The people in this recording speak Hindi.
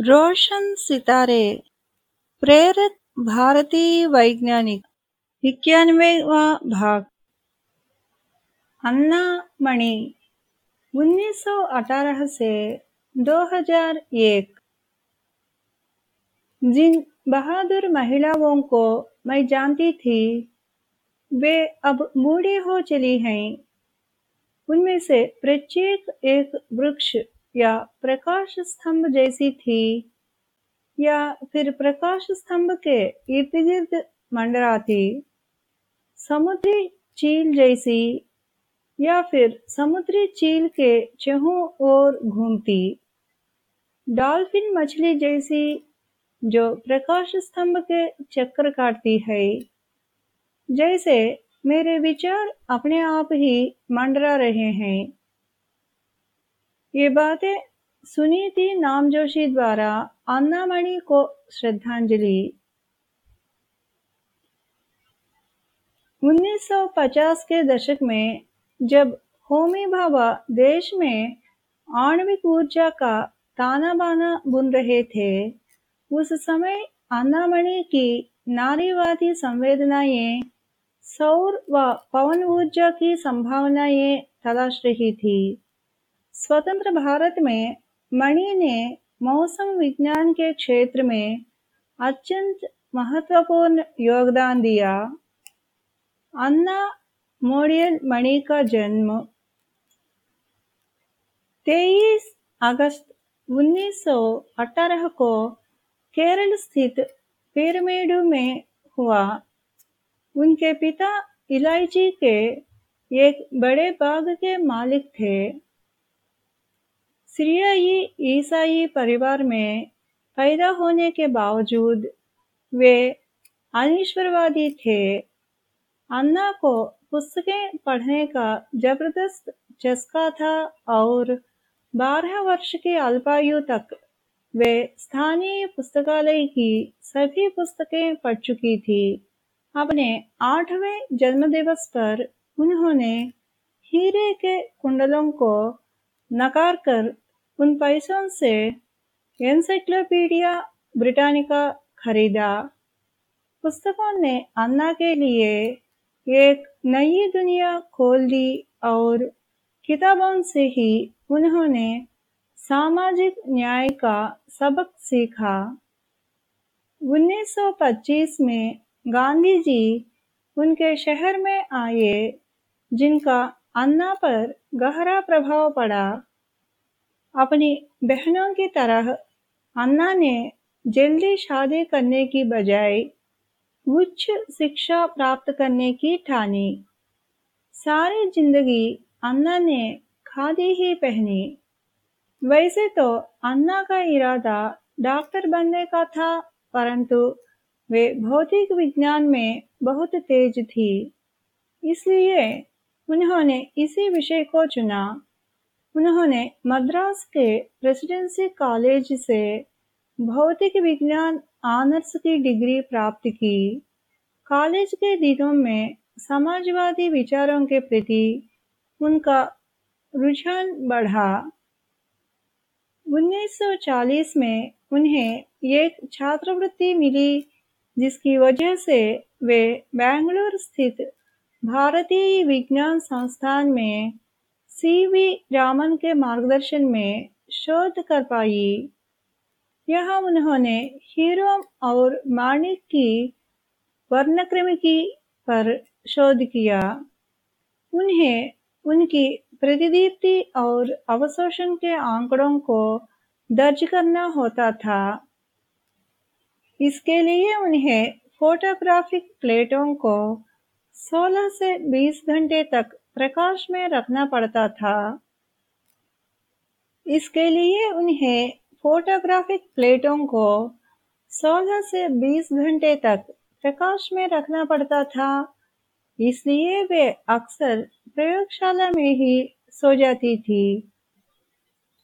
रोशन सितारे, प्रेरित भारतीय वैज्ञानिक इक्यानवेवा भाग। अन्ना मणि 1918 से 2001 जिन बहादुर महिलाओं को मैं जानती थी, वे अब बूढ़ी हो चली हैं। उनमें से प्रत्येक एक वृक्ष या प्रकाश स्तंभ जैसी थी, या फिर प्रकाश स्तंभ के इर्द गिर्द मंडराती समुद्री चील जैसी, या फिर समुद्री चील के चहों ओर घूमती, डॉल्फिन मछली जैसी जो प्रकाश स्तंभ के चक्कर काटती है। जैसे मेरे विचार अपने आप ही मंडरा रहे हैं। ये बातें सुनीति नामजोशी द्वारा। अन्नामणि को श्रद्धांजलि। 1950 के दशक में जब होमी भाभा देश में आणविक ऊर्जा का ताना बाना बुन रहे थे, उस समय अन्नामणि की नारीवादी संवेदनाएँ, सौर व पवन ऊर्जा की संभावनाएँ तलाश रही थी। स्वतंत्र भारत में मणि ने मौसम विज्ञान के क्षेत्र में अत्यंत महत्वपूर्ण योगदान दिया। अन्ना मोडियल मणि का जन्म 23 अगस्त 1918 को केरल स्थित पिरमेडू में हुआ। उनके पिता इलायची के एक बड़े बाग के मालिक थे। सीरियाई ईसाई परिवार में पैदा होने के बावजूद वे अनिश्वरवादी थे। अन्ना को पुस्तकें पढ़ने का ज़बरदस्त चस्का था और बारह वर्ष के अल्पायु तक वे स्थानीय पुस्तकालय की सभी पुस्तकें पढ़ चुकी थी। अपने आठवें जन्मदिवस पर उन्होंने हीरे के कुंडलों को नकार कर उन पैसों से एनसाइक्लोपीडिया ब्रिटानिका खरीदा। पुस्तकों ने अन्ना के लिए एक नई दुनिया खोल दी और किताबों से ही उन्होंने सामाजिक न्याय का सबक सीखा। 1925 में गांधी जी उनके शहर में आए, जिनका अन्ना पर गहरा प्रभाव पड़ा। अपनी बहनों की तरह अन्ना ने जल्दी शादी करने की बजाय उच्च शिक्षा प्राप्त करने की ठानी। सारी ज़िंदगी अन्ना ने खादी ही पहनी। वैसे तो अन्ना का इरादा डॉक्टर बनने का था, परंतु वे भौतिक विज्ञान में बहुत तेज थी, इसलिए उन्होंने इसी विषय को चुना। उन्होंने मद्रास के प्रेसिडेंसी कॉलेज से भौतिक विज्ञान ऑनर्स की डिग्री प्राप्त की। कॉलेज के दिनों में समाजवादी विचारों के प्रति उनका रुझान बढ़ा। 1940 में उन्हें एक छात्रवृत्ति मिली, जिसकी वजह से वे बेंगलुरु स्थित भारतीय विज्ञान संस्थान में सी वी रामन के मार्गदर्शन में शोध कर पाई। यहाँ उन्होंने हीरो और माणिक की वर्णक्रमिकी पर शोध किया। उन्हें उनकी प्रतिदीप्ति और अवशोषण के आंकड़ों को दर्ज करना होता था। इसके लिए उन्हें फोटोग्राफिक प्लेटों को 16 से 20 घंटे तक प्रकाश में रखना पड़ता था। इसके लिए उन्हें फोटोग्राफिक प्लेटों को 16 से 20 घंटे तक प्रकाश में रखना पड़ता था। इसलिए वे अक्सर प्रयोगशाला में ही सो जाती थी।